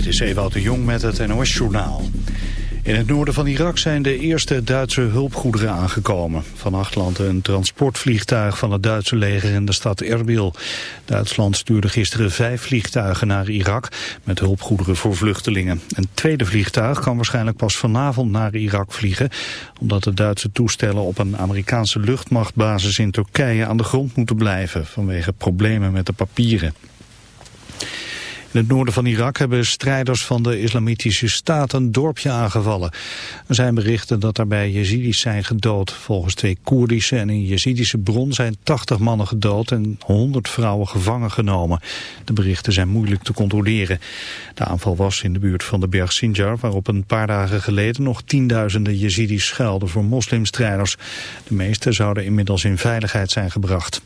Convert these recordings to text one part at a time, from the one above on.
Dit is Ewout de Jong met het NOS-journaal. In het noorden van Irak zijn de eerste Duitse hulpgoederen aangekomen. Vannacht landde een transportvliegtuig van het Duitse leger in de stad Erbil. Duitsland stuurde gisteren vijf vliegtuigen naar Irak met hulpgoederen voor vluchtelingen. Een tweede vliegtuig kan waarschijnlijk pas vanavond naar Irak vliegen... omdat de Duitse toestellen op een Amerikaanse luchtmachtbasis in Turkije aan de grond moeten blijven... vanwege problemen met de papieren. In het noorden van Irak hebben strijders van de islamitische staat een dorpje aangevallen. Er zijn berichten dat daarbij Jezidis zijn gedood. Volgens twee Koerdische en een Jezidische bron zijn 80 mannen gedood en 100 vrouwen gevangen genomen. De berichten zijn moeilijk te controleren. De aanval was in de buurt van de berg Sinjar, waarop een paar dagen geleden nog tienduizenden Jezidis schuilden voor moslimstrijders. De meeste zouden inmiddels in veiligheid zijn gebracht.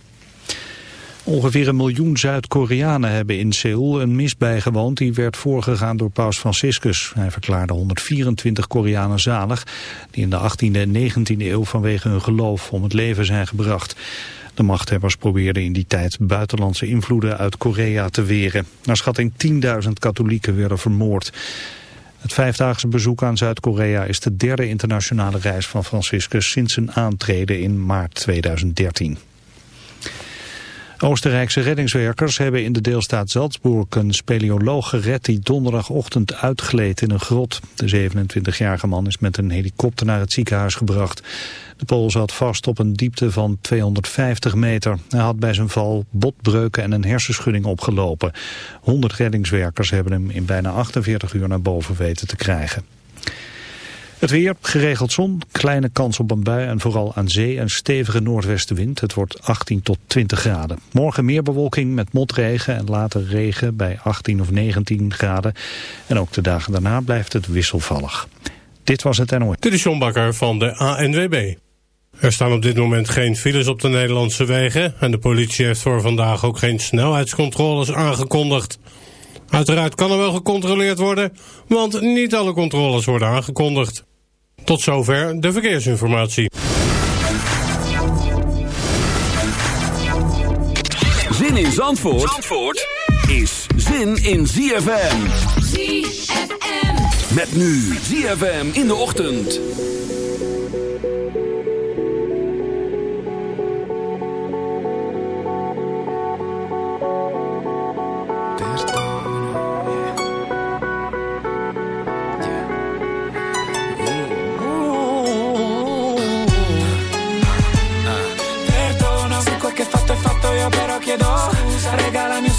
Ongeveer een miljoen Zuid-Koreanen hebben in Seoul een mis bijgewoond die werd voorgegaan door paus Franciscus. Hij verklaarde 124 Koreanen zalig die in de 18e en 19e eeuw vanwege hun geloof om het leven zijn gebracht. De machthebbers probeerden in die tijd buitenlandse invloeden uit Korea te weren. Naar schatting 10.000 katholieken werden vermoord. Het vijfdaagse bezoek aan Zuid-Korea is de derde internationale reis van Franciscus sinds zijn aantreden in maart 2013. Oostenrijkse reddingswerkers hebben in de deelstaat Salzburg een speleoloog gered die donderdagochtend uitgleed in een grot. De 27-jarige man is met een helikopter naar het ziekenhuis gebracht. De Pool zat vast op een diepte van 250 meter. Hij had bij zijn val botbreuken en een hersenschudding opgelopen. 100 reddingswerkers hebben hem in bijna 48 uur naar boven weten te krijgen. Het weer, geregeld zon, kleine kans op een bui en vooral aan zee een stevige noordwestenwind. Het wordt 18 tot 20 graden. Morgen meer bewolking met motregen en later regen bij 18 of 19 graden. En ook de dagen daarna blijft het wisselvallig. Dit was het NOS. Dit is John Bakker van de ANWB. Er staan op dit moment geen files op de Nederlandse wegen... en de politie heeft voor vandaag ook geen snelheidscontroles aangekondigd. Uiteraard kan er wel gecontroleerd worden, want niet alle controles worden aangekondigd. Tot zover de verkeersinformatie. Zin in Zandvoort, Zandvoort is zin in ZFM. ZFM. Met nu ZFM in de ochtend.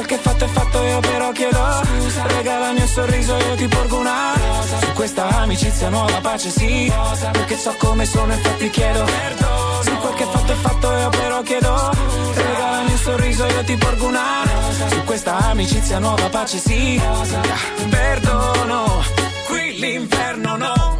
Quel che fatto è fatto io però chiedo. Scusa. Regala il mio sorriso io ti porgo una rosa. Su questa amicizia nuova pace sì. Rosa. Perché so come sono infatti chiedo. Perdono. Se quel che fatto è fatto io però chiedo. Scusa. Regala il mio sorriso io ti porgo una rosa. Su questa amicizia nuova pace sì. Rosa. Perdono. Qui l'inferno paura.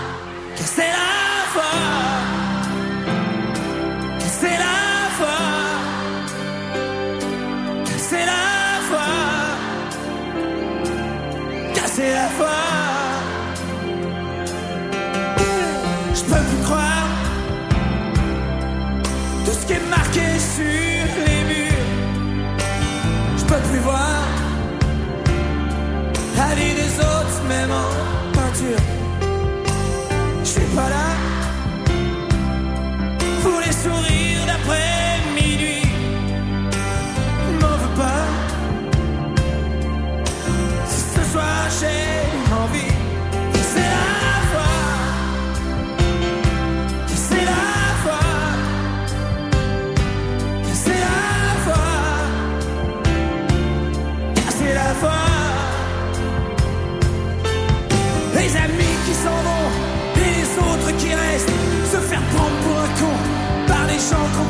see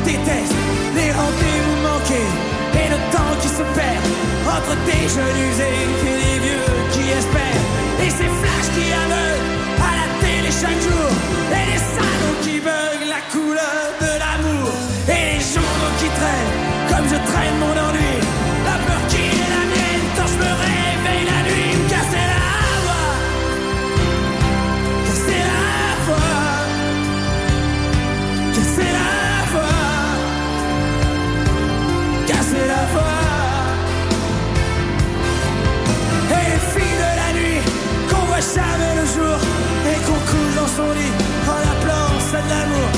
déteste les rendez-vous manqués et le temps qui se perd entre des jeunes usés et des vieux qui espèrent. Et ces flashs qui aveuglent à la télé chaque jour son lit en appelant ça de l'amour.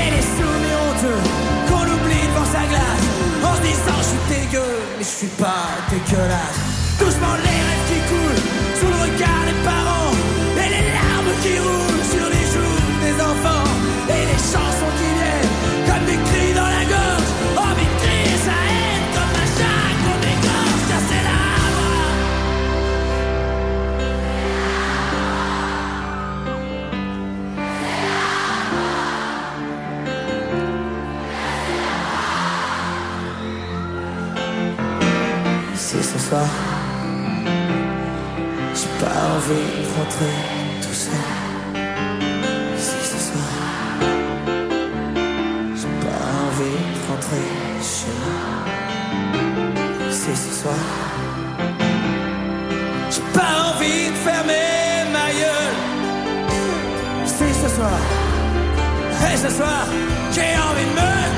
Et les souvenirs honteux qu'on oublie devant sa glace en disant je suis dégueu mais je suis pas dégueulasse. Doucement de rentrer tout seul. Si ce soir, j'ai pas envie de rentrer chez moi. Si ce soir, j'ai pas envie de fermer ma gueule. Si ce soir, et ce soir, j'ai envie de me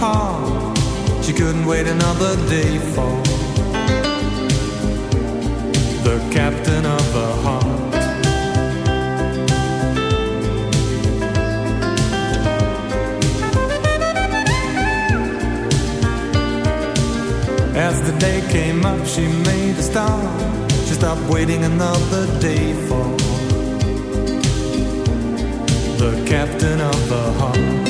Apart. She couldn't wait another day for the captain of her heart. As the day came up, she made a start. She stopped waiting another day for the captain of her heart.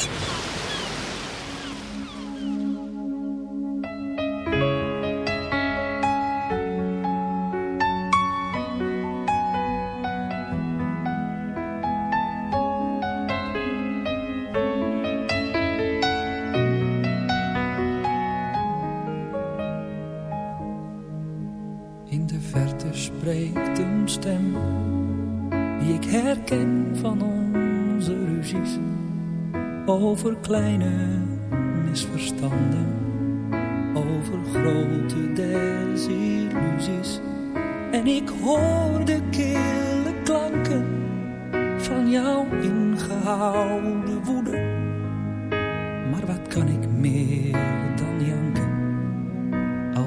Kan ik meer dan janken?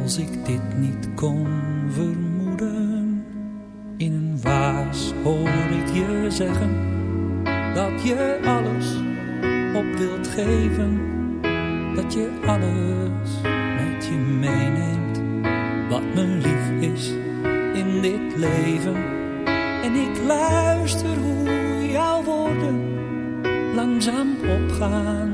Als ik dit niet kon vermoeden In een waas hoor ik je zeggen Dat je alles op wilt geven Dat je alles met je meeneemt Wat me lief is in dit leven En ik luister hoe jouw woorden Langzaam opgaan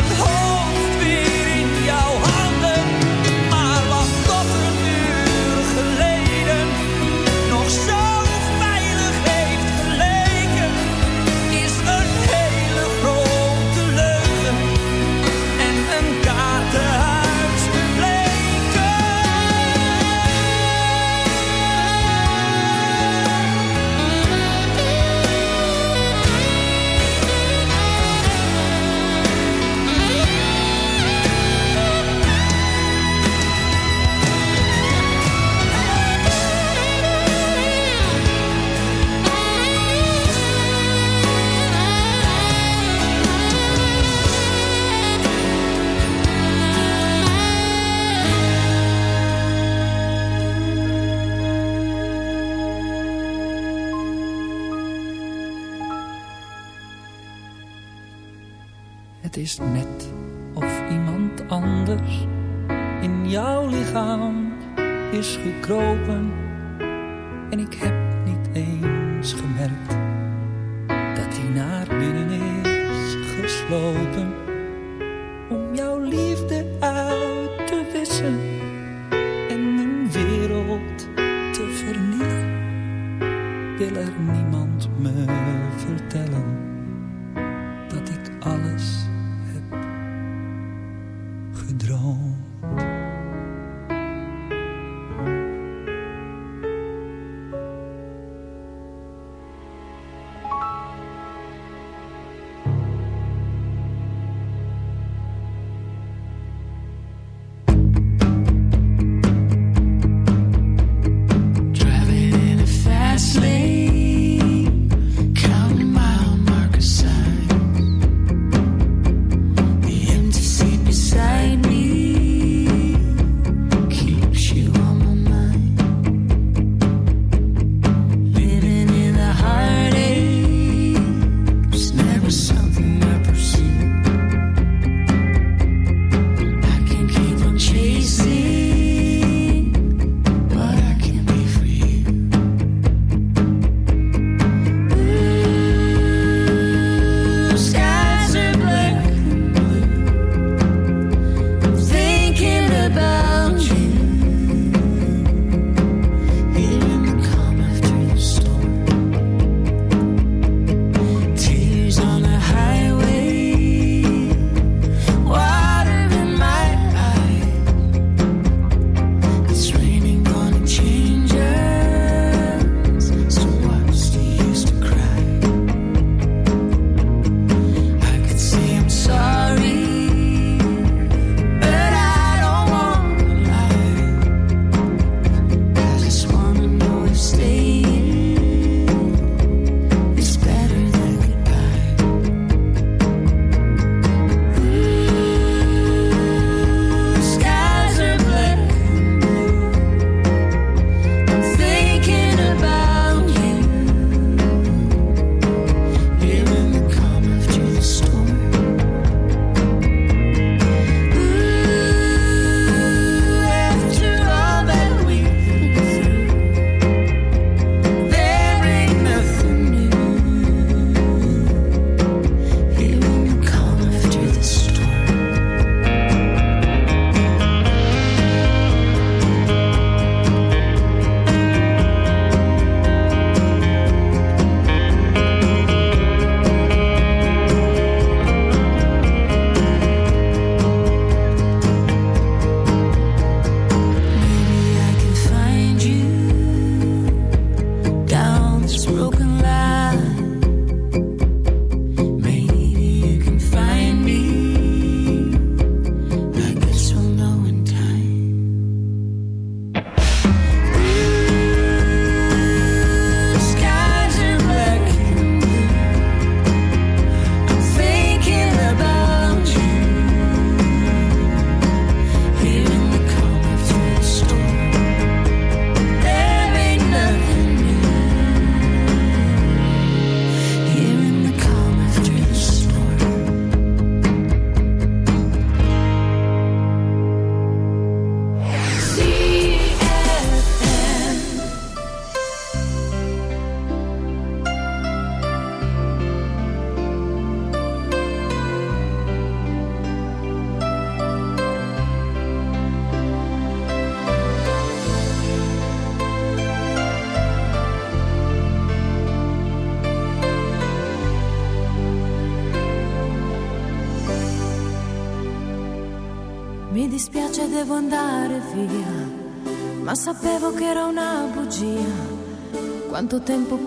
one home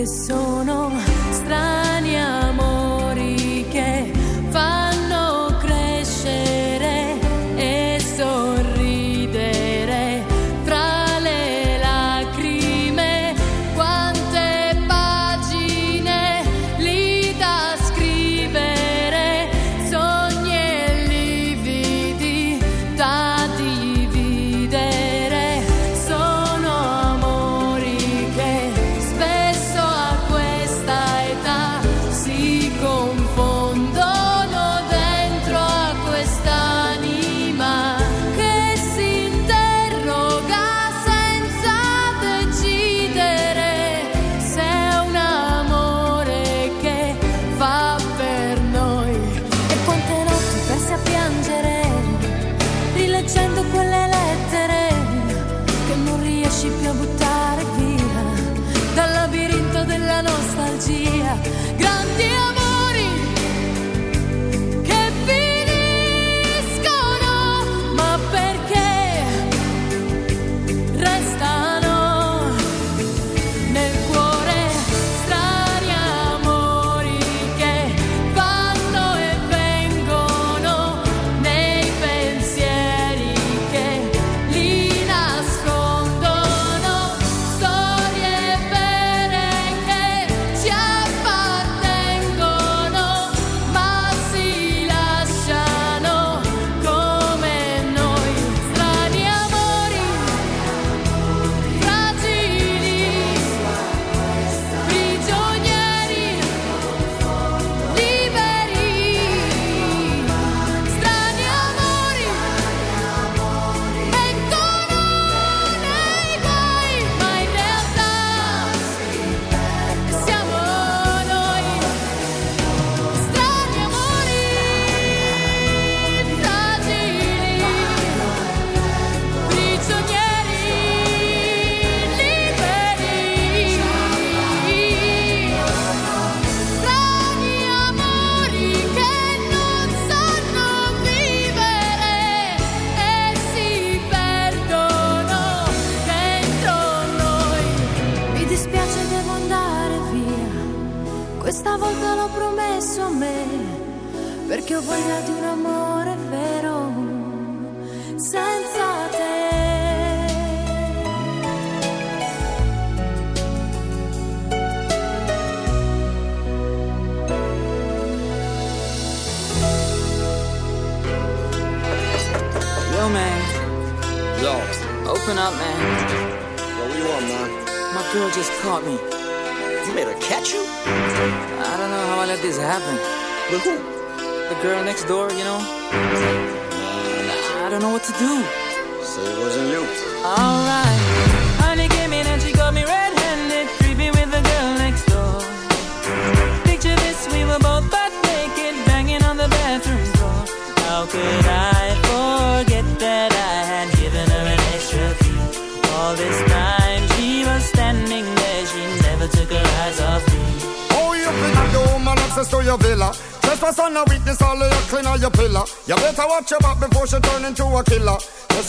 persona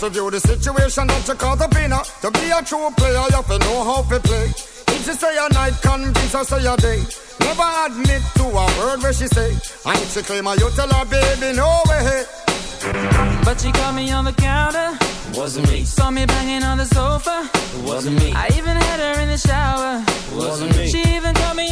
To view the situation that you caught the winner. To be a true player, you have to know how to play. If she say a night, convince her say a day. Never admit to a word where she say. I if she claim her, you tell her, baby, no way. But she caught me on the counter. Wasn't me. Saw me banging on the sofa. It wasn't me. I even had her in the shower. Wasn't me. She even caught me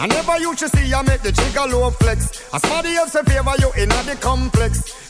I never you to see I make the jigger low flex. As somebody else in favor you in the complex.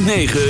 106.9